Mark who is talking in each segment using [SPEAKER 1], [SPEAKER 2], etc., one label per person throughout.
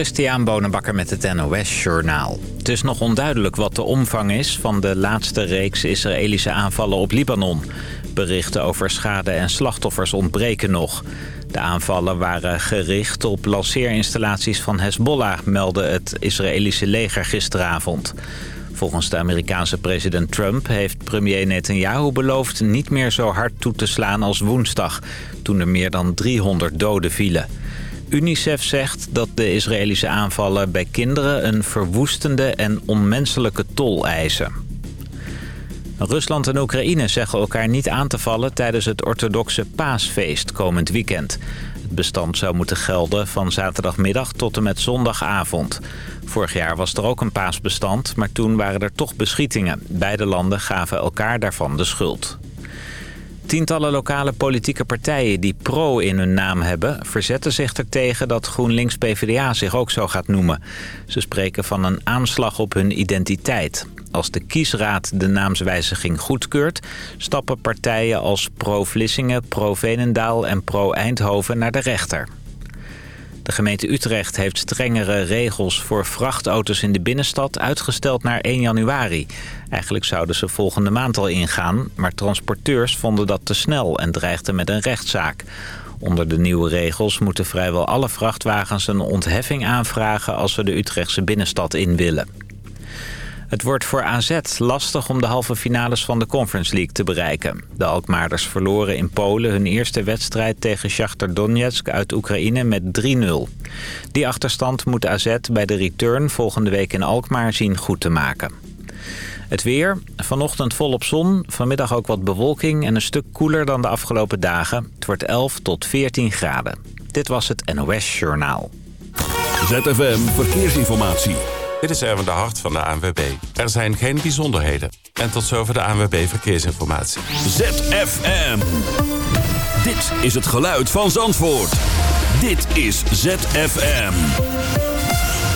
[SPEAKER 1] Christian Bonenbakker met het NOS Journaal. Het is nog onduidelijk wat de omvang is van de laatste reeks Israëlische aanvallen op Libanon. Berichten over schade en slachtoffers ontbreken nog. De aanvallen waren gericht op lanceerinstallaties van Hezbollah, meldde het Israëlische leger gisteravond. Volgens de Amerikaanse president Trump heeft premier Netanyahu beloofd niet meer zo hard toe te slaan als woensdag, toen er meer dan 300 doden vielen. UNICEF zegt dat de Israëlische aanvallen bij kinderen een verwoestende en onmenselijke tol eisen. Rusland en Oekraïne zeggen elkaar niet aan te vallen tijdens het orthodoxe paasfeest komend weekend. Het bestand zou moeten gelden van zaterdagmiddag tot en met zondagavond. Vorig jaar was er ook een paasbestand, maar toen waren er toch beschietingen. Beide landen gaven elkaar daarvan de schuld. Tientallen lokale politieke partijen die pro in hun naam hebben... verzetten zich ertegen dat GroenLinks-PVDA zich ook zo gaat noemen. Ze spreken van een aanslag op hun identiteit. Als de kiesraad de naamswijziging goedkeurt... stappen partijen als pro-Vlissingen, pro-Venendaal en pro-Eindhoven naar de rechter. De gemeente Utrecht heeft strengere regels voor vrachtauto's in de binnenstad uitgesteld naar 1 januari. Eigenlijk zouden ze volgende maand al ingaan, maar transporteurs vonden dat te snel en dreigden met een rechtszaak. Onder de nieuwe regels moeten vrijwel alle vrachtwagens een ontheffing aanvragen als ze de Utrechtse binnenstad in willen. Het wordt voor AZ lastig om de halve finales van de Conference League te bereiken. De Alkmaarders verloren in Polen hun eerste wedstrijd tegen Shakhtar Donetsk uit Oekraïne met 3-0. Die achterstand moet AZ bij de return volgende week in Alkmaar zien goed te maken. Het weer, vanochtend volop zon, vanmiddag ook wat bewolking en een stuk koeler dan de afgelopen dagen. Het wordt 11 tot 14 graden. Dit was het NOS Journaal.
[SPEAKER 2] ZFM Verkeersinformatie.
[SPEAKER 3] Dit is Erwin de Hart van de ANWB. Er zijn geen bijzonderheden. En tot zover de ANWB Verkeersinformatie.
[SPEAKER 2] ZFM. Dit is het geluid van Zandvoort. Dit is ZFM.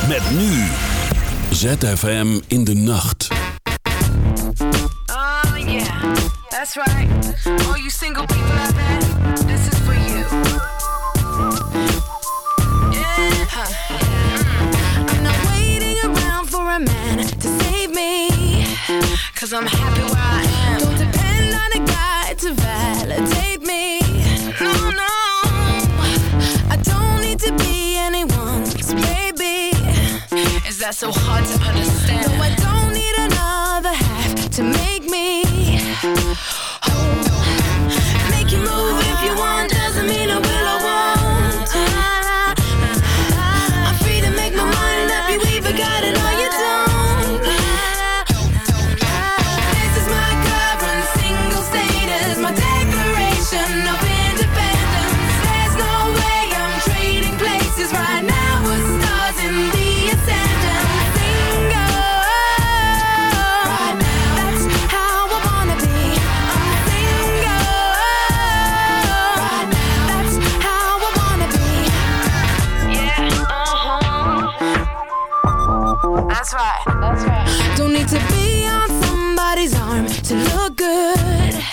[SPEAKER 2] Met nu. ZFM in de nacht.
[SPEAKER 4] Oh yeah, that's right. All you single people out there, Cause I'm happy where I am. Don't depend on a guy to validate me. No, no. I don't need to be anyone's baby. Is that so hard to understand? No, I don't need another half to make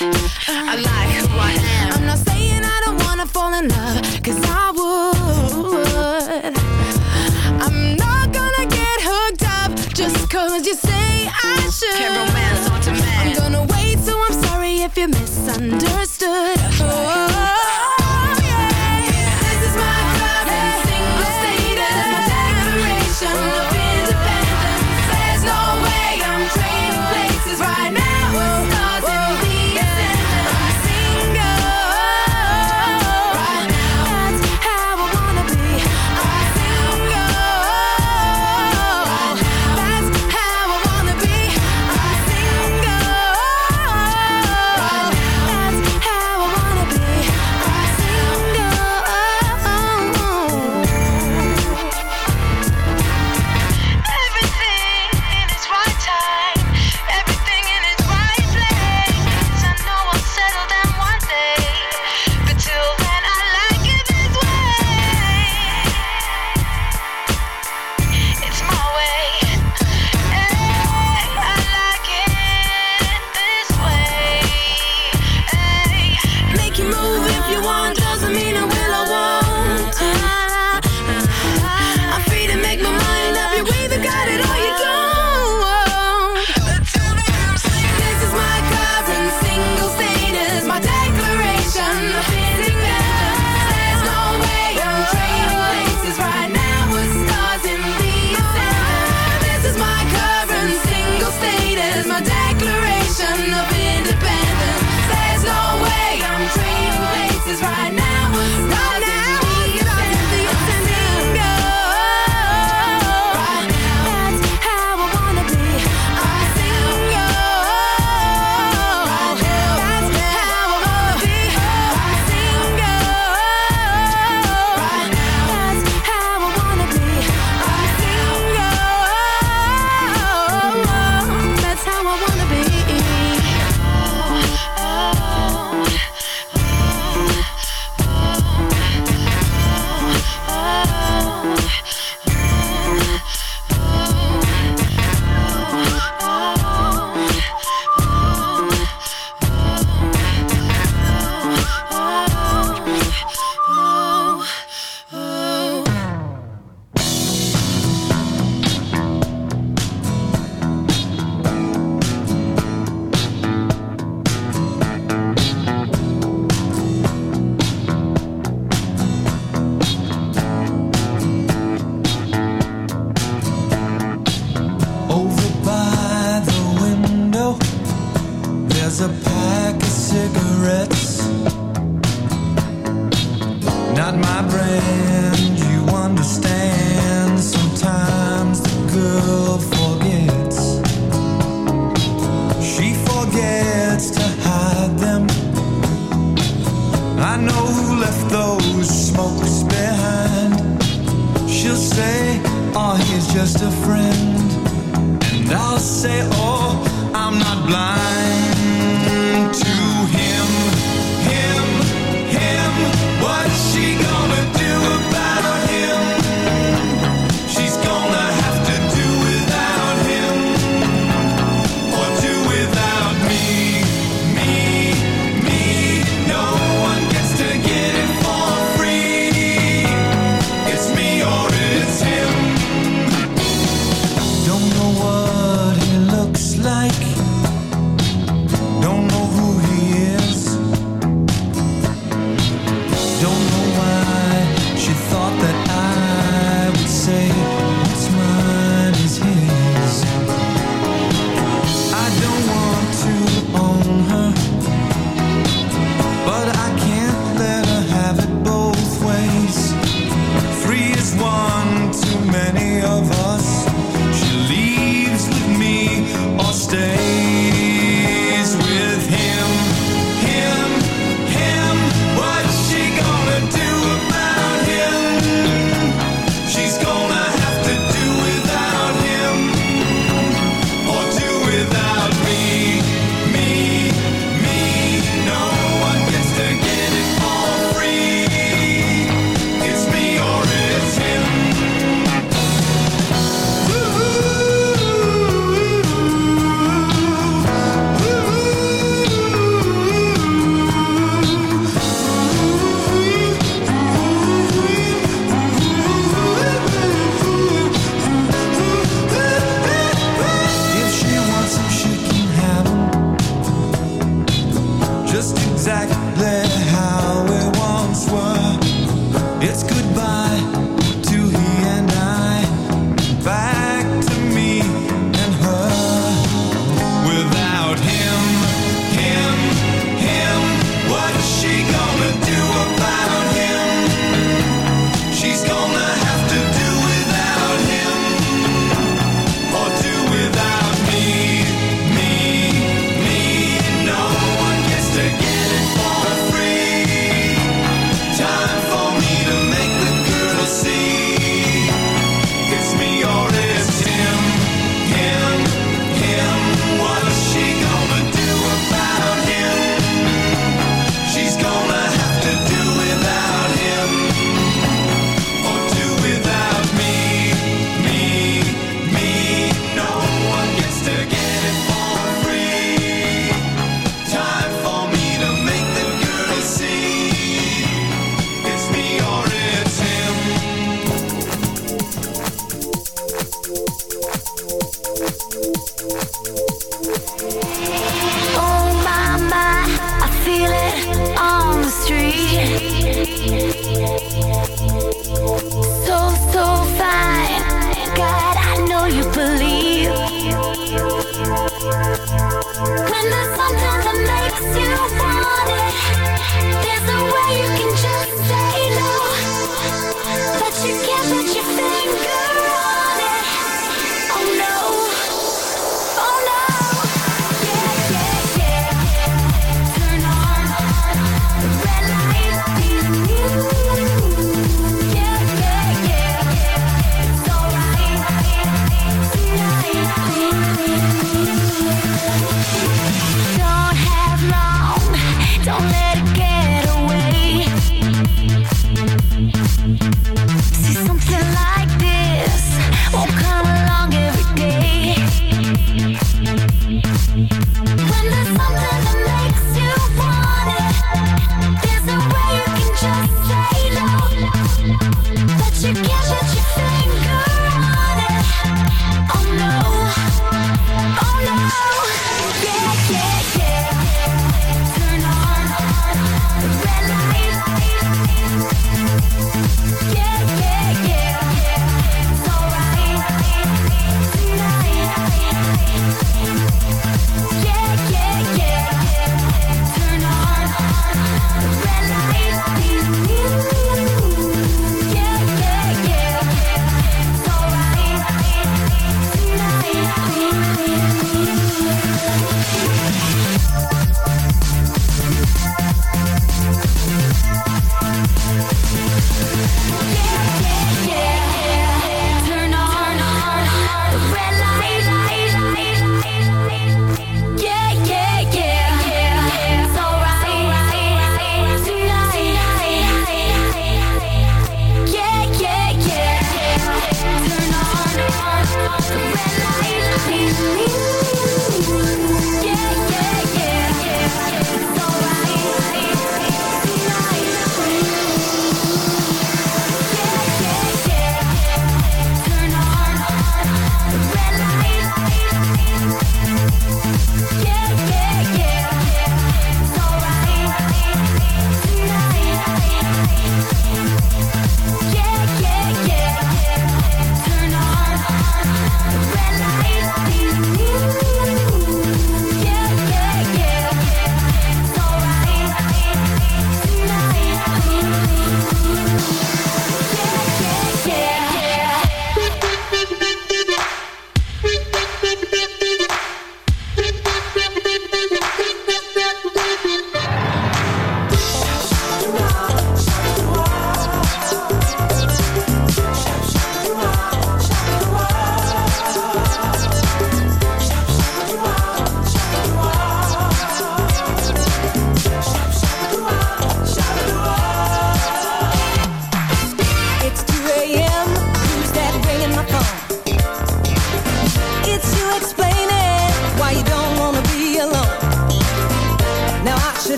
[SPEAKER 4] I like who I am. I'm not saying I don't wanna fall in love, cause I would. I'm not gonna get hooked up just cause you say I should. Can't romance on demand. I'm gonna wait, so I'm sorry if you misunderstood. Oh,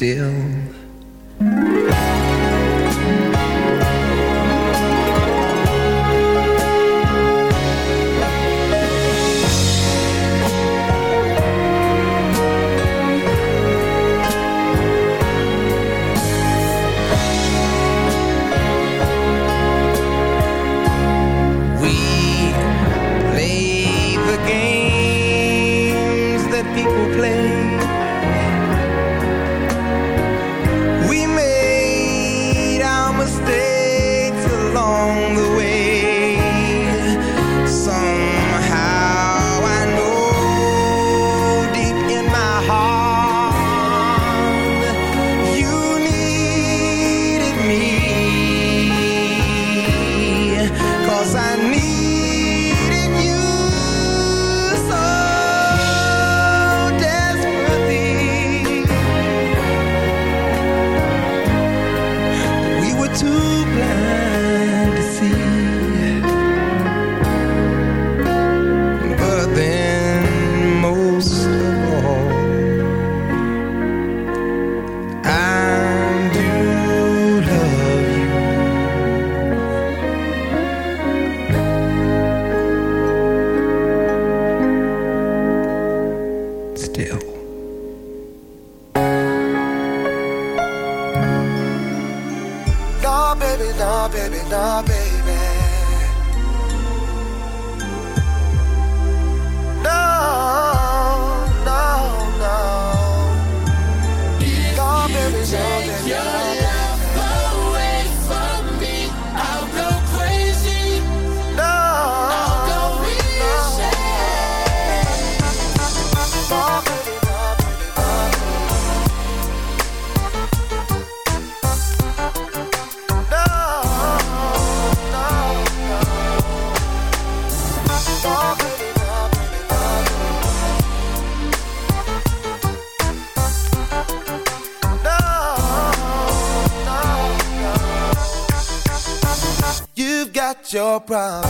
[SPEAKER 4] still your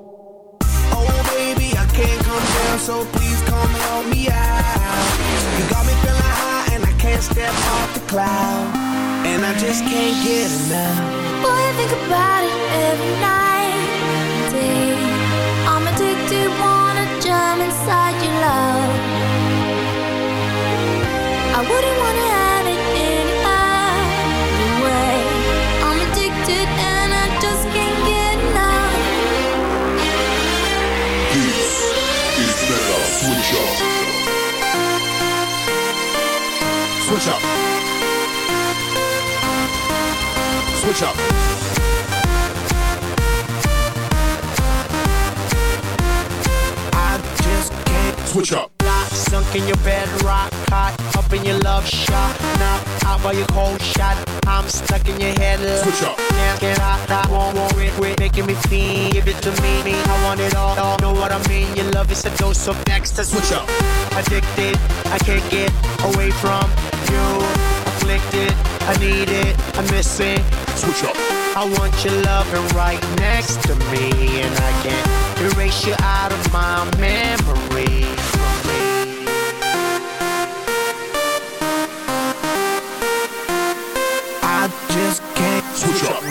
[SPEAKER 5] So please come help me out. You got me feeling high and I can't step off the cloud. And I just can't get enough.
[SPEAKER 6] Boy, I think about it every night day. I'm addicted, wanna jump inside your love.
[SPEAKER 7] Up.
[SPEAKER 5] I just can't
[SPEAKER 7] Switch up.
[SPEAKER 5] Lock, sunk in your bed, rock hot, up in your love shot. Now out by your cold shot. I'm stuck in your head.
[SPEAKER 7] Switch up.
[SPEAKER 5] Can't get out, I won't it, quit making me feel. Give it to me, me. I want it all, all. Know what I mean? Your love is a dose of next.
[SPEAKER 7] Switch up.
[SPEAKER 5] Addicted, I can't get away from you. Afflicted, I need it, I miss it.
[SPEAKER 7] Switch up.
[SPEAKER 5] I want your loving right next to me, and I can't erase you out of my memory. I just can't
[SPEAKER 7] Switch up.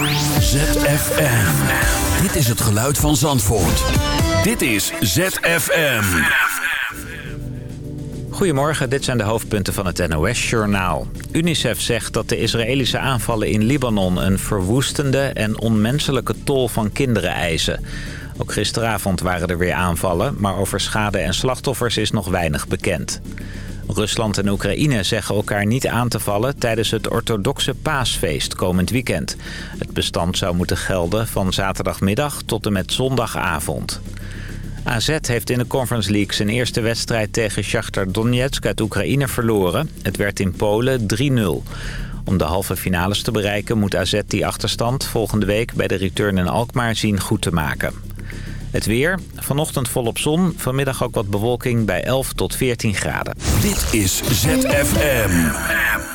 [SPEAKER 8] ZFM. Dit is het geluid van Zandvoort. Dit is ZFM.
[SPEAKER 1] Goedemorgen, dit zijn de hoofdpunten van het NOS-journaal. UNICEF zegt dat de Israëlische aanvallen in Libanon... een verwoestende en onmenselijke tol van kinderen eisen. Ook gisteravond waren er weer aanvallen... maar over schade en slachtoffers is nog weinig bekend. Rusland en Oekraïne zeggen elkaar niet aan te vallen... tijdens het orthodoxe paasfeest komend weekend. Het bestand zou moeten gelden van zaterdagmiddag tot en met zondagavond. AZ heeft in de Conference League zijn eerste wedstrijd tegen Shakhtar Donetsk uit Oekraïne verloren. Het werd in Polen 3-0. Om de halve finales te bereiken moet AZ die achterstand volgende week bij de return in Alkmaar zien goed te maken. Het weer, vanochtend volop zon, vanmiddag ook wat bewolking bij 11 tot 14 graden.
[SPEAKER 8] Dit is ZFM.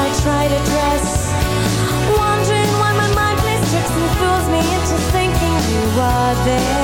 [SPEAKER 2] I try to dress. Wondering why my mind plays tricks and fools me into thinking you are there.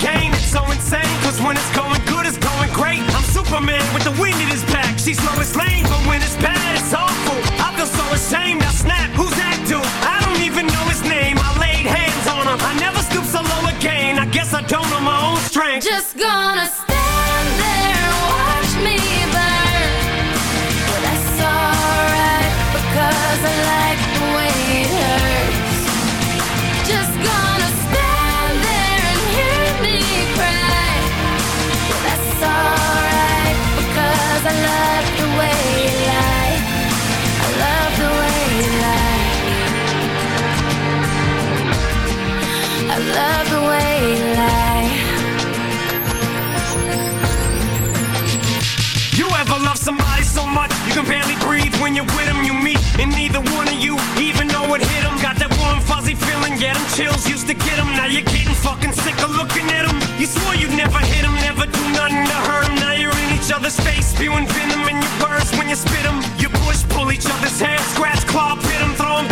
[SPEAKER 9] back. It's so insane, cause when it's going good, it's going great. I'm Superman with the wind in his back. She's Lois Lane, but when it's bad,
[SPEAKER 10] and
[SPEAKER 9] neither one of you even know it hit them. Got that warm, fuzzy feeling, yeah, them chills used to get them. Now you're getting fucking sick of looking at them. You swore you'd never hit them, never do nothing to hurt them. Now you're in each other's face, spewing venom in your words when you spit them. You push, pull each other's hair, scratch, claw, pit them, throw them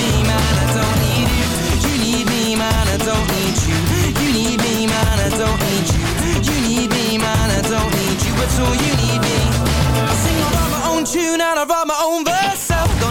[SPEAKER 11] I don't need you. You need me, man, I don't need you. You need me, man, I don't need you. You need me. I sing, my own tune and I write my own verse.